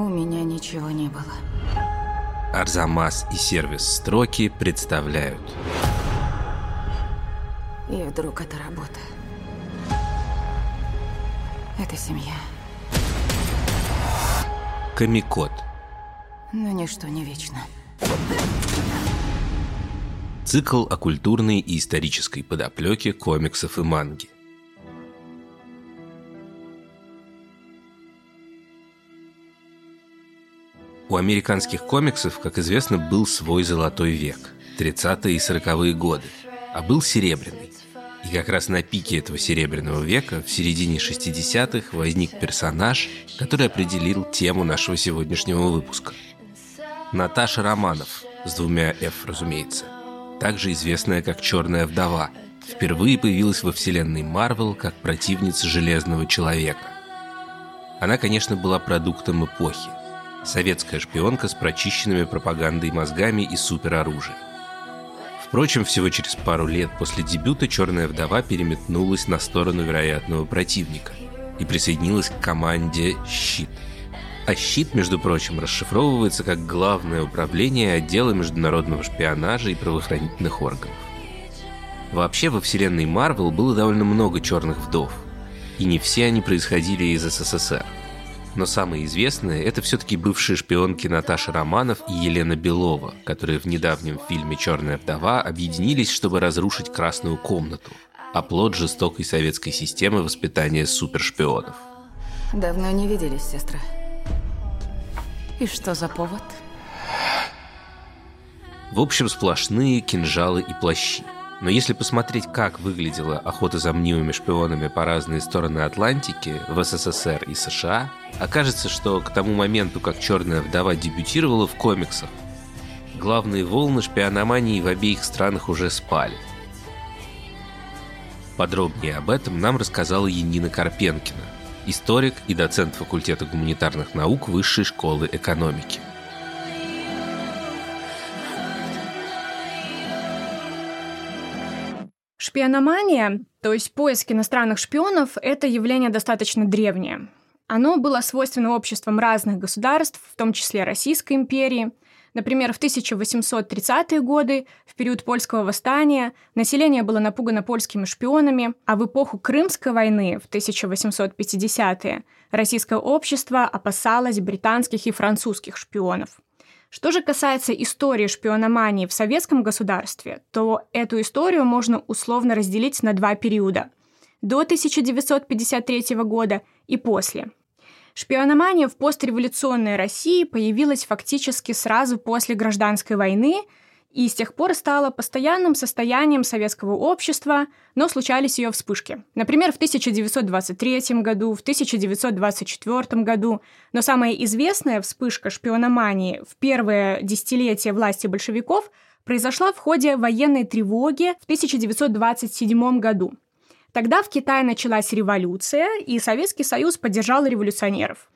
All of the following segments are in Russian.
У меня ничего не было. Арзамас и сервис «Строки» представляют И вдруг это работа. Это семья. Комикод. Но ничто не вечно. Цикл о культурной и исторической подоплеке комиксов и манги. У американских комиксов, как известно, был свой золотой век – 30-е и 40-е годы, а был серебряный. И как раз на пике этого серебряного века, в середине 60-х, возник персонаж, который определил тему нашего сегодняшнего выпуска. Наташа Романов, с двумя «Ф», разумеется, также известная как «Черная вдова», впервые появилась во вселенной Марвел как противница Железного Человека. Она, конечно, была продуктом эпохи, Советская шпионка с прочищенными пропагандой мозгами и супероружием. Впрочем, всего через пару лет после дебюта «Черная вдова» переметнулась на сторону вероятного противника и присоединилась к команде «Щит». А «Щит», между прочим, расшифровывается как главное управление отдела международного шпионажа и правоохранительных органов. Вообще, во вселенной Марвел было довольно много черных вдов, и не все они происходили из СССР – но самые известные – это все-таки бывшие шпионки Наташа Романов и Елена Белова, которые в недавнем фильме «Черная вдова» объединились, чтобы разрушить Красную комнату – оплот жестокой советской системы воспитания супершпионов. Давно не виделись, сестра. И что за повод? В общем, сплошные кинжалы и плащи – но если посмотреть, как выглядела охота за мнимыми шпионами по разные стороны Атлантики в СССР и США, окажется, что к тому моменту, как «Черная вдова» дебютировала в комиксах, главные волны шпиономании в обеих странах уже спали. Подробнее об этом нам рассказала Янина Карпенкина, историк и доцент факультета гуманитарных наук Высшей школы экономики. Шпиономания, то есть поиск иностранных шпионов, это явление достаточно древнее. Оно было свойственно обществам разных государств, в том числе Российской империи. Например, в 1830-е годы, в период польского восстания, население было напугано польскими шпионами, а в эпоху Крымской войны, в 1850-е, российское общество опасалось британских и французских шпионов. Что же касается истории шпиономании в советском государстве, то эту историю можно условно разделить на два периода – до 1953 года и после. Шпиономания в постреволюционной России появилась фактически сразу после гражданской войны – и с тех пор стала постоянным состоянием советского общества, но случались ее вспышки. Например, в 1923 году, в 1924 году. Но самая известная вспышка шпиономании в первое десятилетие власти большевиков произошла в ходе военной тревоги в 1927 году. Тогда в Китае началась революция, и Советский Союз поддержал революционеров.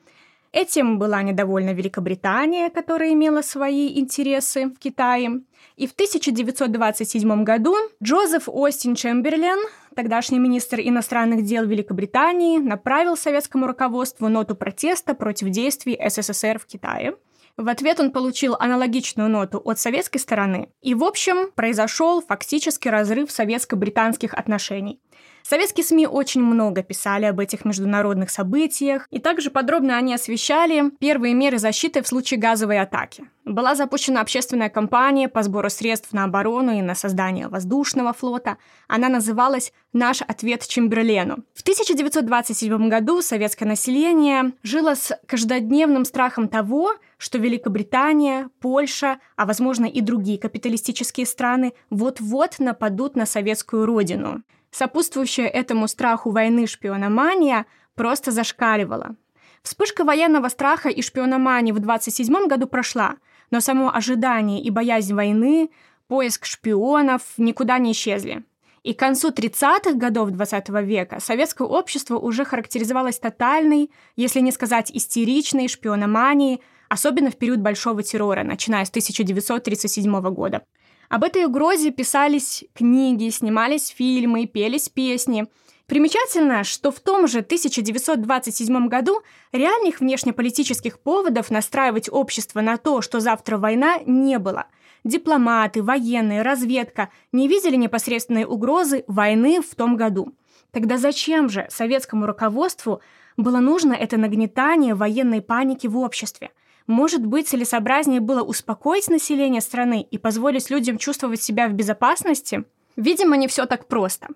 Этим была недовольна Великобритания, которая имела свои интересы в Китае. И в 1927 году Джозеф Остин Чемберлен, тогдашний министр иностранных дел Великобритании, направил советскому руководству ноту протеста против действий СССР в Китае. В ответ он получил аналогичную ноту от советской стороны. И, в общем, произошел фактически разрыв советско-британских отношений. Советские СМИ очень много писали об этих международных событиях, и также подробно они освещали первые меры защиты в случае газовой атаки. Была запущена общественная кампания по сбору средств на оборону и на создание воздушного флота. Она называлась «Наш ответ Чемберлену». В 1927 году советское население жило с каждодневным страхом того, что Великобритания, Польша, а возможно и другие капиталистические страны вот-вот нападут на советскую родину. Сопутствующая этому страху войны шпиономания просто зашкаливала. Вспышка военного страха и шпиономании в 27 году прошла, но само ожидание и боязнь войны, поиск шпионов никуда не исчезли. И к концу 30-х годов 20 века советское общество уже характеризовалось тотальной, если не сказать истеричной шпиономанией, особенно в период Большого террора, начиная с 1937 года. Об этой угрозе писались книги, снимались фильмы, пелись песни. Примечательно, что в том же 1927 году реальных внешнеполитических поводов настраивать общество на то, что завтра война, не было. Дипломаты, военные, разведка не видели непосредственной угрозы войны в том году. Тогда зачем же советскому руководству было нужно это нагнетание военной паники в обществе? Может быть, целесообразнее было успокоить население страны и позволить людям чувствовать себя в безопасности? Видимо, не все так просто.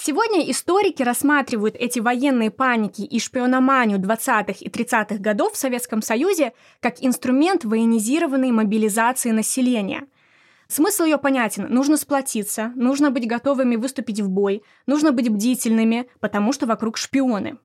Сегодня историки рассматривают эти военные паники и шпиономанию 20-х и 30-х годов в Советском Союзе как инструмент военизированной мобилизации населения. Смысл ее понятен. Нужно сплотиться, нужно быть готовыми выступить в бой, нужно быть бдительными, потому что вокруг шпионы.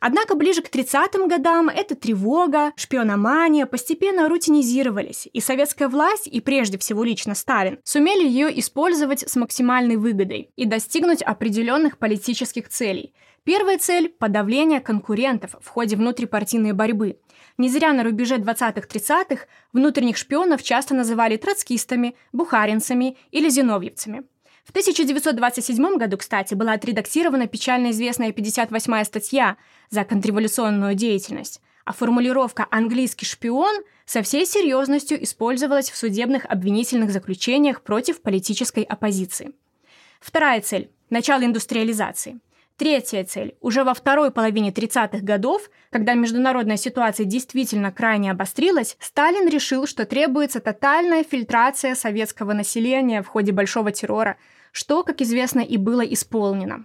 Однако ближе к 30-м годам эта тревога, шпиономания постепенно рутинизировались, и советская власть, и прежде всего лично Сталин, сумели ее использовать с максимальной выгодой и достигнуть определенных политических целей. Первая цель – подавление конкурентов в ходе внутрипартийной борьбы. Не зря на рубеже 20-30-х внутренних шпионов часто называли троцкистами, бухаринцами или зиновьевцами – в 1927 году, кстати, была отредактирована печально известная 58-я статья за контрреволюционную деятельность, а формулировка «английский шпион» со всей серьезностью использовалась в судебных обвинительных заключениях против политической оппозиции. Вторая цель – начало индустриализации. Третья цель. Уже во второй половине 30-х годов, когда международная ситуация действительно крайне обострилась, Сталин решил, что требуется тотальная фильтрация советского населения в ходе Большого террора – что, как известно, и было исполнено.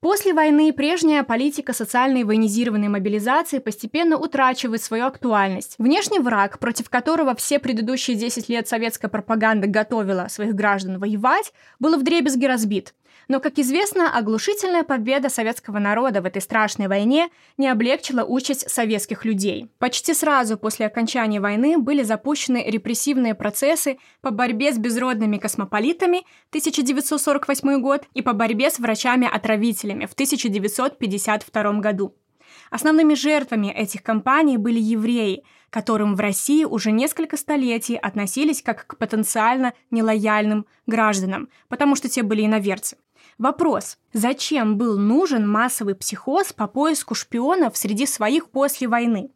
После войны прежняя политика социальной военизированной мобилизации постепенно утрачивает свою актуальность. Внешний враг, против которого все предыдущие 10 лет советская пропаганда готовила своих граждан воевать, был вдребезги разбит – но, как известно, оглушительная победа советского народа в этой страшной войне не облегчила участь советских людей. Почти сразу после окончания войны были запущены репрессивные процессы по борьбе с безродными космополитами 1948 год и по борьбе с врачами-отравителями в 1952 году. Основными жертвами этих кампаний были евреи, которым в России уже несколько столетий относились как к потенциально нелояльным гражданам, потому что те были иноверцы. Вопрос, зачем был нужен массовый психоз по поиску шпионов среди своих после войны?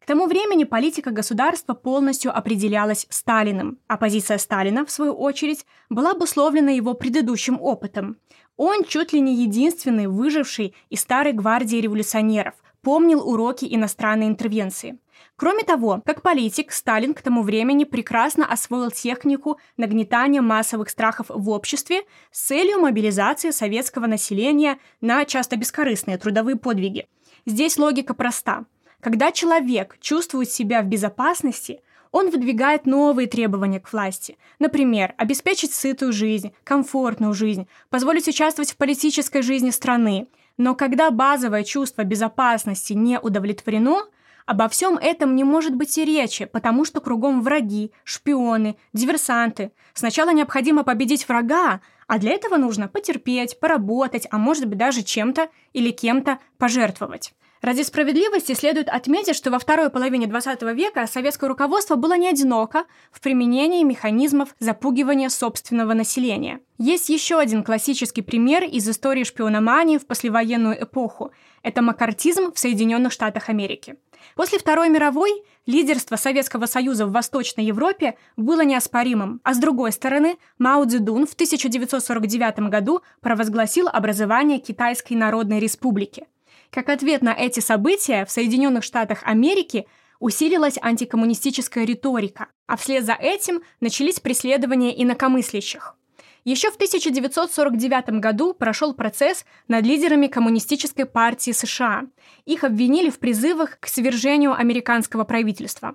К тому времени политика государства полностью определялась Сталиным, а позиция Сталина, в свою очередь, была обусловлена его предыдущим опытом. Он чуть ли не единственный выживший из старой гвардии революционеров, помнил уроки иностранной интервенции. Кроме того, как политик, Сталин к тому времени прекрасно освоил технику нагнетания массовых страхов в обществе с целью мобилизации советского населения на часто бескорыстные трудовые подвиги. Здесь логика проста. Когда человек чувствует себя в безопасности, он выдвигает новые требования к власти. Например, обеспечить сытую жизнь, комфортную жизнь, позволить участвовать в политической жизни страны. Но когда базовое чувство безопасности не удовлетворено, Обо всем этом не может быть и речи, потому что кругом враги, шпионы, диверсанты. Сначала необходимо победить врага, а для этого нужно потерпеть, поработать, а может быть даже чем-то или кем-то пожертвовать. Ради справедливости следует отметить, что во второй половине XX века советское руководство было не одиноко в применении механизмов запугивания собственного населения. Есть еще один классический пример из истории шпиономании в послевоенную эпоху. Это макартизм в Соединенных Штатах Америки. После Второй мировой лидерство Советского Союза в Восточной Европе было неоспоримым, а с другой стороны Мао Цзэдун в 1949 году провозгласил образование Китайской Народной Республики. Как ответ на эти события в Соединенных Штатах Америки усилилась антикоммунистическая риторика, а вслед за этим начались преследования инакомыслящих. Еще в 1949 году прошел процесс над лидерами Коммунистической партии США. Их обвинили в призывах к свержению американского правительства.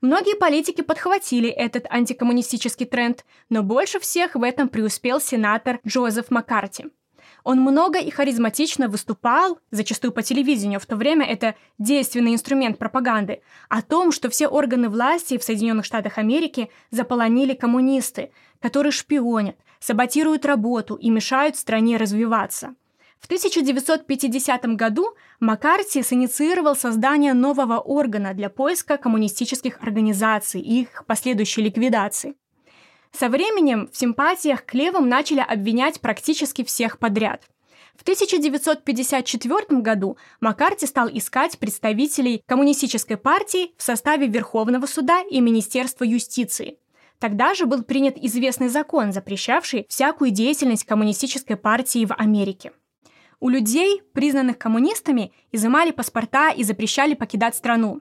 Многие политики подхватили этот антикоммунистический тренд, но больше всех в этом преуспел сенатор Джозеф Маккарти – он много и харизматично выступал, зачастую по телевидению, в то время это действенный инструмент пропаганды, о том, что все органы власти в Соединенных Штатах Америки заполонили коммунисты, которые шпионят, саботируют работу и мешают стране развиваться. В 1950 году Маккарти синициировал создание нового органа для поиска коммунистических организаций и их последующей ликвидации. Со временем в симпатиях к левым начали обвинять практически всех подряд. В В 1954 году Маккарти стал искать представителей коммунистической партии в составе Верховного суда и Министерства юстиции. Тогда же был принят известный закон, запрещавший всякую деятельность коммунистической партии в Америке. У людей, признанных коммунистами, изымали паспорта и запрещали покидать страну.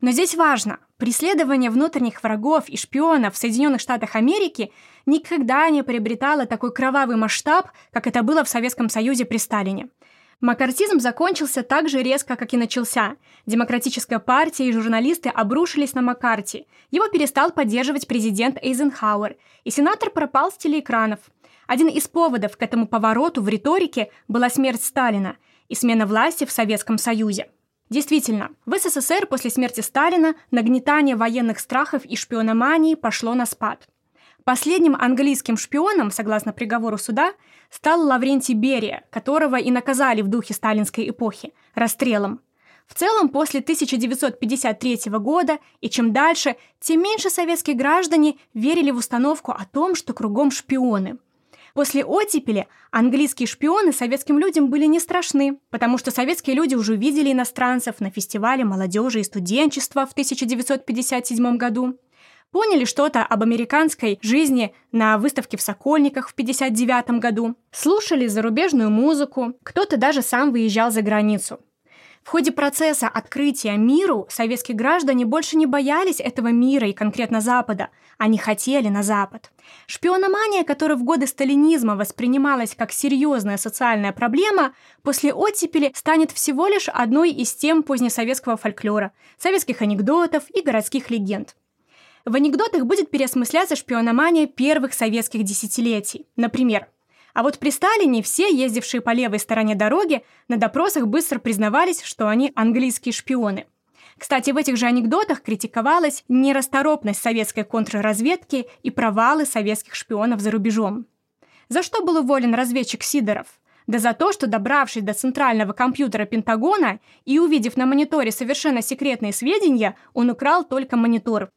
Но здесь важно, преследование внутренних врагов и шпионов в Соединенных Штатах Америки никогда не приобретало такой кровавый масштаб, как это было в Советском Союзе при Сталине. Маккартизм закончился так же резко, как и начался. Демократическая партия и журналисты обрушились на Маккарти. Его перестал поддерживать президент Эйзенхауэр, и сенатор пропал с телеэкранов. Один из поводов к этому повороту в риторике была смерть Сталина и смена власти в Советском Союзе. Действительно, в СССР после смерти Сталина нагнетание военных страхов и шпиономании пошло на спад. Последним английским шпионом, согласно приговору суда, стал Лаврентий Берия, которого и наказали в духе сталинской эпохи – расстрелом. В целом, после 1953 года и чем дальше, тем меньше советские граждане верили в установку о том, что кругом шпионы – После оттепели английские шпионы советским людям были не страшны, потому что советские люди уже видели иностранцев на фестивале молодежи и студенчества в 1957 году, поняли что-то об американской жизни на выставке в Сокольниках в 1959 году, слушали зарубежную музыку, кто-то даже сам выезжал за границу. В ходе процесса открытия миру советские граждане больше не боялись этого мира и конкретно Запада, они хотели на Запад. Шпиономания, которая в годы сталинизма воспринималась как серьезная социальная проблема, после оттепели станет всего лишь одной из тем позднесоветского фольклора, советских анекдотов и городских легенд. В анекдотах будет переосмысляться шпиономания первых советских десятилетий. Например, а вот при Сталине все, ездившие по левой стороне дороги, на допросах быстро признавались, что они английские шпионы. Кстати, в этих же анекдотах критиковалась нерасторопность советской контрразведки и провалы советских шпионов за рубежом. За что был уволен разведчик Сидоров? Да за то, что, добравшись до центрального компьютера Пентагона и увидев на мониторе совершенно секретные сведения, он украл только монитор.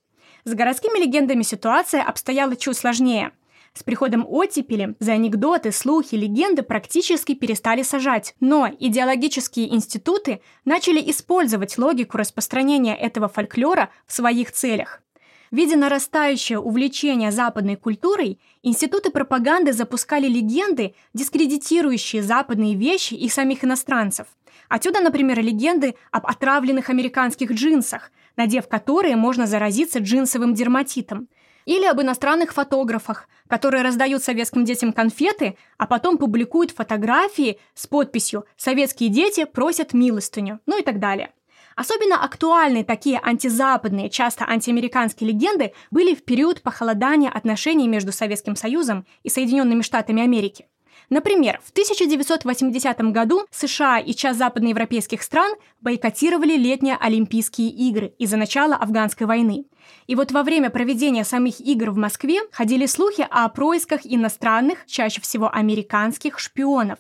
С городскими легендами ситуация обстояла чуть сложнее – с приходом оттепели за анекдоты, слухи, легенды практически перестали сажать, но идеологические институты начали использовать логику распространения этого фольклора в своих целях. Видя нарастающее увлечение западной культурой, институты пропаганды запускали легенды, дискредитирующие западные вещи и самих иностранцев. Отсюда, например, легенды об отравленных американских джинсах, надев которые можно заразиться джинсовым дерматитом – или об иностранных фотографах, которые раздают советским детям конфеты, а потом публикуют фотографии с подписью «Советские дети просят милостыню», ну и так далее. Особенно актуальны такие антизападные, часто антиамериканские легенды были в период похолодания отношений между Советским Союзом и Соединенными Штатами Америки – Например, в 1980 году США и часть западноевропейских стран бойкотировали летние Олимпийские игры из-за начала афганской войны. И вот во время проведения самих игр в Москве ходили слухи о происках иностранных, чаще всего американских, шпионов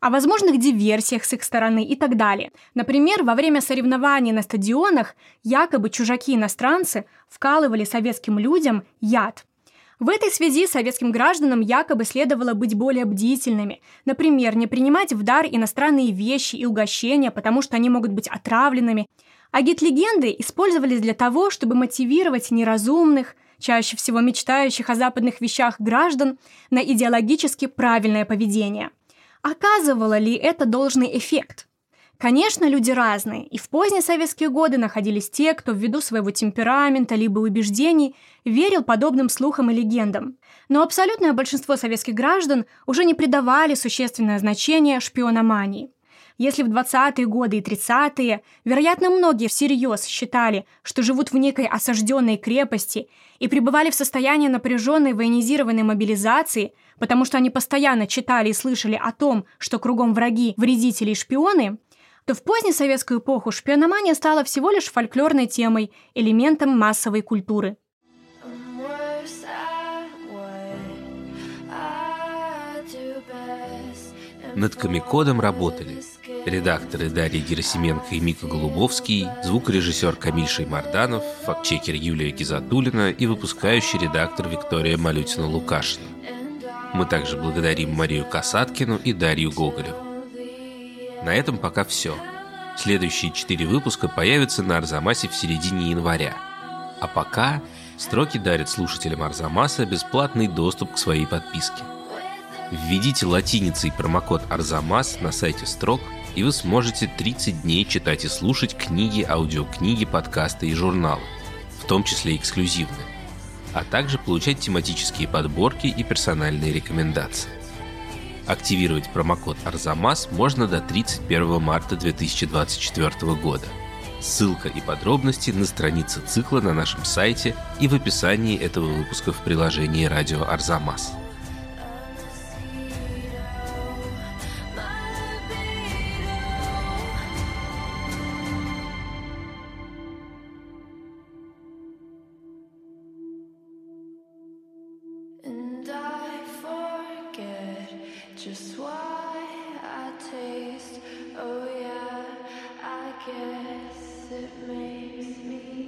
о возможных диверсиях с их стороны и так далее. Например, во время соревнований на стадионах якобы чужаки-иностранцы вкалывали советским людям яд. В этой связи советским гражданам якобы следовало быть более бдительными. Например, не принимать в дар иностранные вещи и угощения, потому что они могут быть отравленными. А гид-легенды использовались для того, чтобы мотивировать неразумных, чаще всего мечтающих о западных вещах граждан, на идеологически правильное поведение. Оказывало ли это должный эффект? Конечно, люди разные, и в поздние советские годы находились те, кто ввиду своего темперамента либо убеждений верил подобным слухам и легендам. Но абсолютное большинство советских граждан уже не придавали существенное значение шпиономании. Если в 20-е годы и 30-е, вероятно, многие всерьез считали, что живут в некой осажденной крепости и пребывали в состоянии напряженной военизированной мобилизации, потому что они постоянно читали и слышали о том, что кругом враги, вредители и шпионы, то в позднесоветскую эпоху шпиономания стала всего лишь фольклорной темой, элементом массовой культуры. Над Комикодом работали редакторы Дарья Герасименко и Мика Голубовский, звукорежиссер Камиль Шеймарданов, фактчекер Юлия Гизатулина и выпускающий редактор Виктория Малютина-Лукашина. Мы также благодарим Марию Касаткину и Дарью Гоголеву. На этом пока все. Следующие четыре выпуска появятся на Арзамасе в середине января. А пока строки дарят слушателям Арзамаса бесплатный доступ к своей подписке. Введите латиницей промокод Арзамас на сайте строк, и вы сможете 30 дней читать и слушать книги, аудиокниги, подкасты и журналы, в том числе эксклюзивные, а также получать тематические подборки и персональные рекомендации. Активировать промокод Арзамас можно до 31 марта 2024 года. Ссылка и подробности на странице цикла на нашем сайте и в описании этого выпуска в приложении «Радио Арзамас». Just why I taste. Oh, yeah, I guess it makes me.